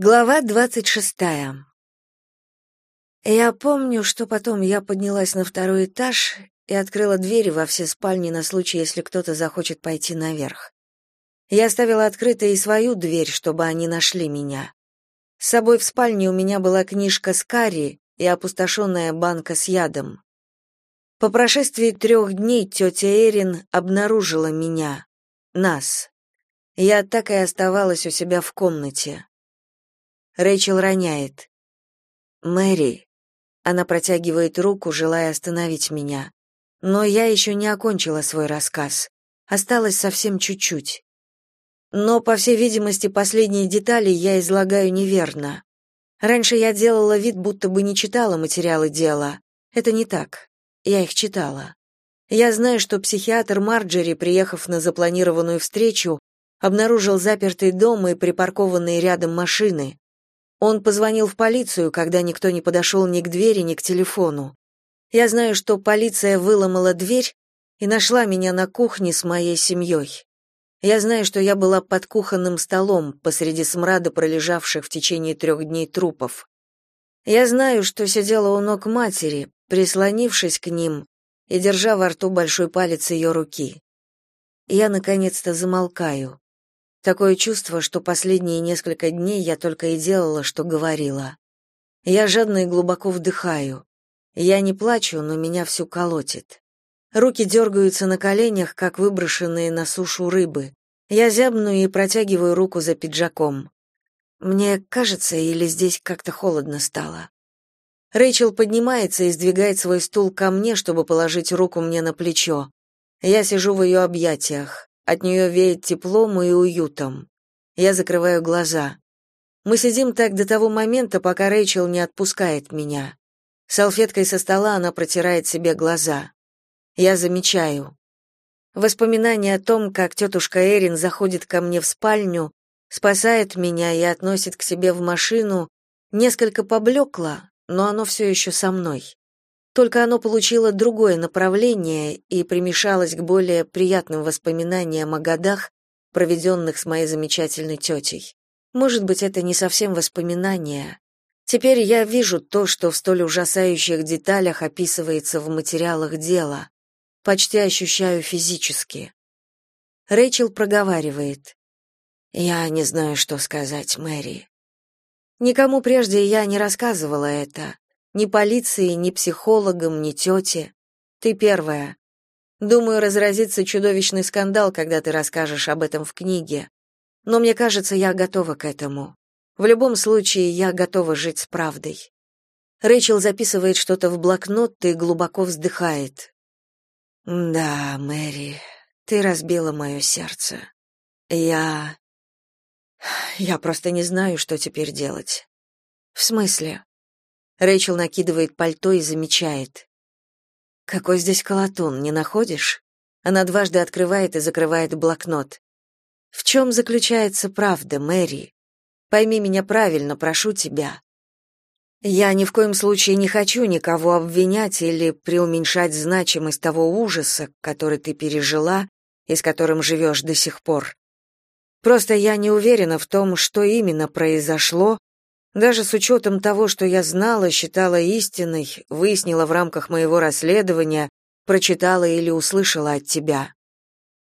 Глава двадцать шестая. Я помню, что потом я поднялась на второй этаж и открыла двери во все спальни на случай, если кто-то захочет пойти наверх. Я оставила открытой и свою дверь, чтобы они нашли меня. С собой в спальне у меня была книжка с карри и опустошенная банка с ядом. По прошествии трех дней тетя Эрин обнаружила меня, нас. Я так и оставалась у себя в комнате. Рэйчел роняет. «Мэри». Она протягивает руку, желая остановить меня. Но я еще не окончила свой рассказ. Осталось совсем чуть-чуть. Но, по всей видимости, последние детали я излагаю неверно. Раньше я делала вид, будто бы не читала материалы дела. Это не так. Я их читала. Я знаю, что психиатр Марджери, приехав на запланированную встречу, обнаружил запертый дом и припаркованные рядом машины. Он позвонил в полицию, когда никто не подошел ни к двери, ни к телефону. Я знаю, что полиция выломала дверь и нашла меня на кухне с моей семьей. Я знаю, что я была под кухонным столом посреди смрада пролежавших в течение трех дней трупов. Я знаю, что сидела у ног матери, прислонившись к ним и держа во рту большой палец ее руки. Я наконец-то замолкаю. Такое чувство, что последние несколько дней я только и делала, что говорила. Я жадно и глубоко вдыхаю. Я не плачу, но меня всю колотит. Руки дергаются на коленях, как выброшенные на сушу рыбы. Я зябну и протягиваю руку за пиджаком. Мне кажется, или здесь как-то холодно стало. Рэйчел поднимается и сдвигает свой стул ко мне, чтобы положить руку мне на плечо. Я сижу в ее объятиях. От нее веет теплом и уютом. Я закрываю глаза. Мы сидим так до того момента, пока Рэйчел не отпускает меня. Салфеткой со стола она протирает себе глаза. Я замечаю. Воспоминание о том, как тетушка Эрин заходит ко мне в спальню, спасает меня и относит к себе в машину, несколько поблекло, но оно все еще со мной. Только оно получило другое направление и примешалось к более приятным воспоминаниям о годах, проведенных с моей замечательной тетей. Может быть, это не совсем воспоминания. Теперь я вижу то, что в столь ужасающих деталях описывается в материалах дела. Почти ощущаю физически. Рэйчел проговаривает. «Я не знаю, что сказать, Мэри». Никому прежде я не рассказывала это. Ни полиции, ни психологам, ни тете. Ты первая. Думаю, разразится чудовищный скандал, когда ты расскажешь об этом в книге. Но мне кажется, я готова к этому. В любом случае, я готова жить с правдой. Рэйчел записывает что-то в блокнот и глубоко вздыхает. Да, Мэри, ты разбила мое сердце. Я я просто не знаю, что теперь делать. В смысле? Рэйчел накидывает пальто и замечает. «Какой здесь колотун, не находишь?» Она дважды открывает и закрывает блокнот. «В чем заключается правда, Мэри? Пойми меня правильно, прошу тебя. Я ни в коем случае не хочу никого обвинять или преуменьшать значимость того ужаса, который ты пережила и с которым живешь до сих пор. Просто я не уверена в том, что именно произошло даже с учетом того, что я знала, считала истиной, выяснила в рамках моего расследования, прочитала или услышала от тебя.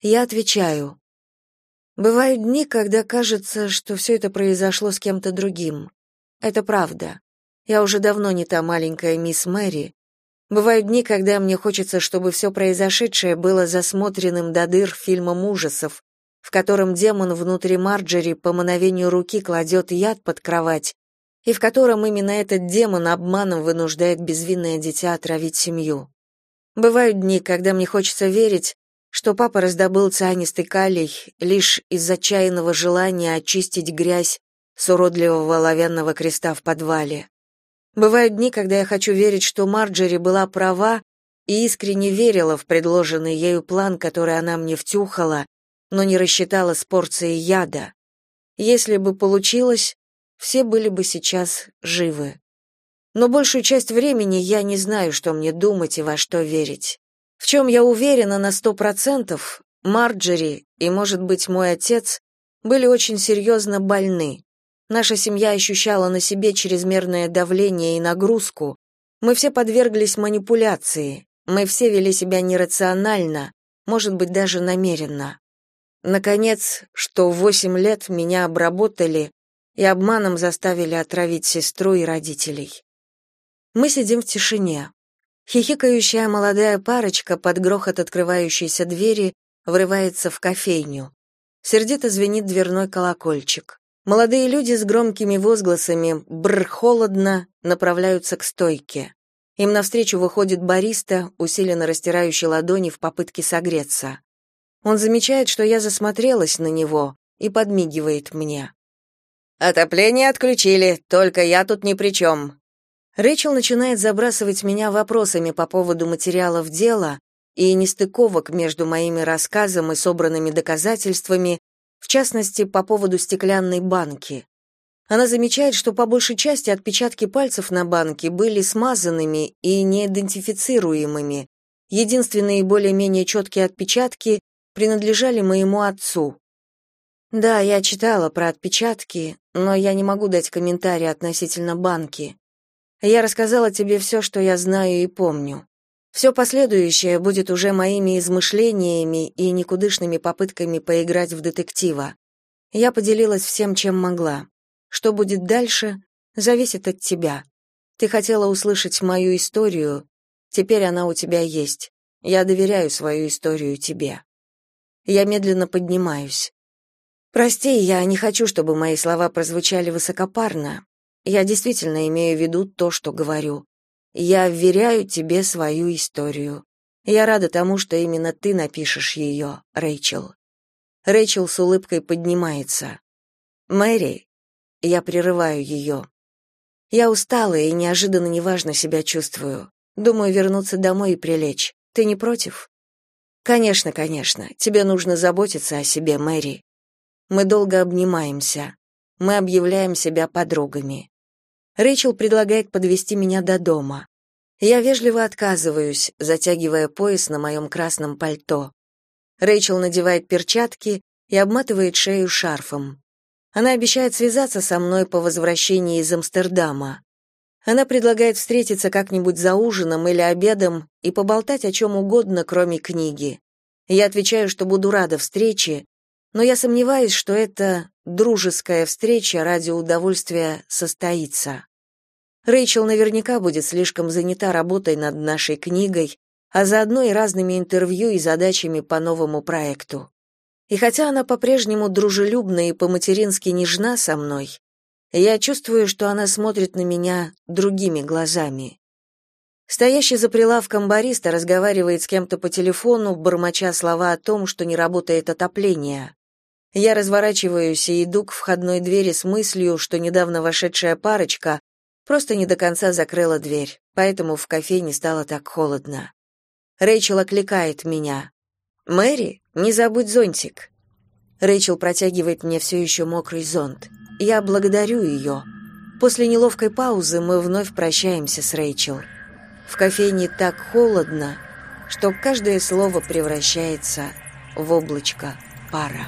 Я отвечаю. Бывают дни, когда кажется, что все это произошло с кем-то другим. Это правда. Я уже давно не та маленькая мисс Мэри. Бывают дни, когда мне хочется, чтобы все произошедшее было засмотренным до дыр фильмом ужасов, в котором демон внутри Марджери по мановению руки кладет яд под кровать и в котором именно этот демон обманом вынуждает безвинное дитя отравить семью. Бывают дни, когда мне хочется верить, что папа раздобыл цианистый калий лишь из отчаянного желания очистить грязь с уродливого оловянного креста в подвале. Бывают дни, когда я хочу верить, что Марджери была права и искренне верила в предложенный ею план, который она мне втюхала, но не рассчитала с порцией яда. Если бы получилось, все были бы сейчас живы. Но большую часть времени я не знаю, что мне думать и во что верить. В чем я уверена на сто процентов, Марджери и, может быть, мой отец были очень серьезно больны. Наша семья ощущала на себе чрезмерное давление и нагрузку. Мы все подверглись манипуляции. Мы все вели себя нерационально, может быть, даже намеренно. Наконец, что в восемь лет меня обработали и обманом заставили отравить сестру и родителей. Мы сидим в тишине. Хихикающая молодая парочка под грохот открывающейся двери врывается в кофейню. Сердито звенит дверной колокольчик. Молодые люди с громкими возгласами «бр, холодно» направляются к стойке. Им навстречу выходит бариста, усиленно растирающий ладони в попытке согреться. Он замечает, что я засмотрелась на него и подмигивает мне. «Отопление отключили, только я тут ни при чем», Рэйчел начинает забрасывать меня вопросами по поводу материалов дела и нестыковок между моими рассказом и собранными доказательствами, в частности, по поводу стеклянной банки. Она замечает, что по большей части отпечатки пальцев на банке были смазанными и неидентифицируемыми. Единственные более-менее четкие отпечатки принадлежали моему отцу. Да, я читала про отпечатки, но я не могу дать комментарий относительно банки. Я рассказала тебе все, что я знаю и помню. Все последующее будет уже моими измышлениями и никудышными попытками поиграть в детектива. Я поделилась всем, чем могла. Что будет дальше, зависит от тебя. Ты хотела услышать мою историю, теперь она у тебя есть. Я доверяю свою историю тебе. Я медленно поднимаюсь. Прости, я не хочу, чтобы мои слова прозвучали высокопарно. Я действительно имею в виду то, что говорю. Я вверяю тебе свою историю. Я рада тому, что именно ты напишешь ее, Рэйчел. Рэйчел с улыбкой поднимается. Мэри, я прерываю ее. Я устала и неожиданно неважно себя чувствую. Думаю вернуться домой и прилечь. Ты не против? Конечно, конечно. Тебе нужно заботиться о себе, Мэри. Мы долго обнимаемся. Мы объявляем себя подругами. Рэйчел предлагает подвести меня до дома. Я вежливо отказываюсь, затягивая пояс на моем красном пальто. Рэйчел надевает перчатки и обматывает шею шарфом. Она обещает связаться со мной по возвращении из Амстердама. Она предлагает встретиться как-нибудь за ужином или обедом и поболтать о чем угодно, кроме книги. Я отвечаю, что буду рада встрече, но я сомневаюсь, что эта дружеская встреча ради удовольствия состоится. Рэйчел наверняка будет слишком занята работой над нашей книгой, а заодно и разными интервью и задачами по новому проекту. И хотя она по-прежнему дружелюбна и по-матерински нежна со мной, я чувствую, что она смотрит на меня другими глазами. Стоящий за прилавком бариста разговаривает с кем-то по телефону, бормоча слова о том, что не работает отопление. Я разворачиваюсь и иду к входной двери с мыслью, что недавно вошедшая парочка просто не до конца закрыла дверь, поэтому в кофейне стало так холодно. Рэйчел окликает меня. «Мэри, не забудь зонтик». Рэйчел протягивает мне все еще мокрый зонт. Я благодарю ее. После неловкой паузы мы вновь прощаемся с Рэйчел. В кофейне так холодно, что каждое слово превращается в облачко пара.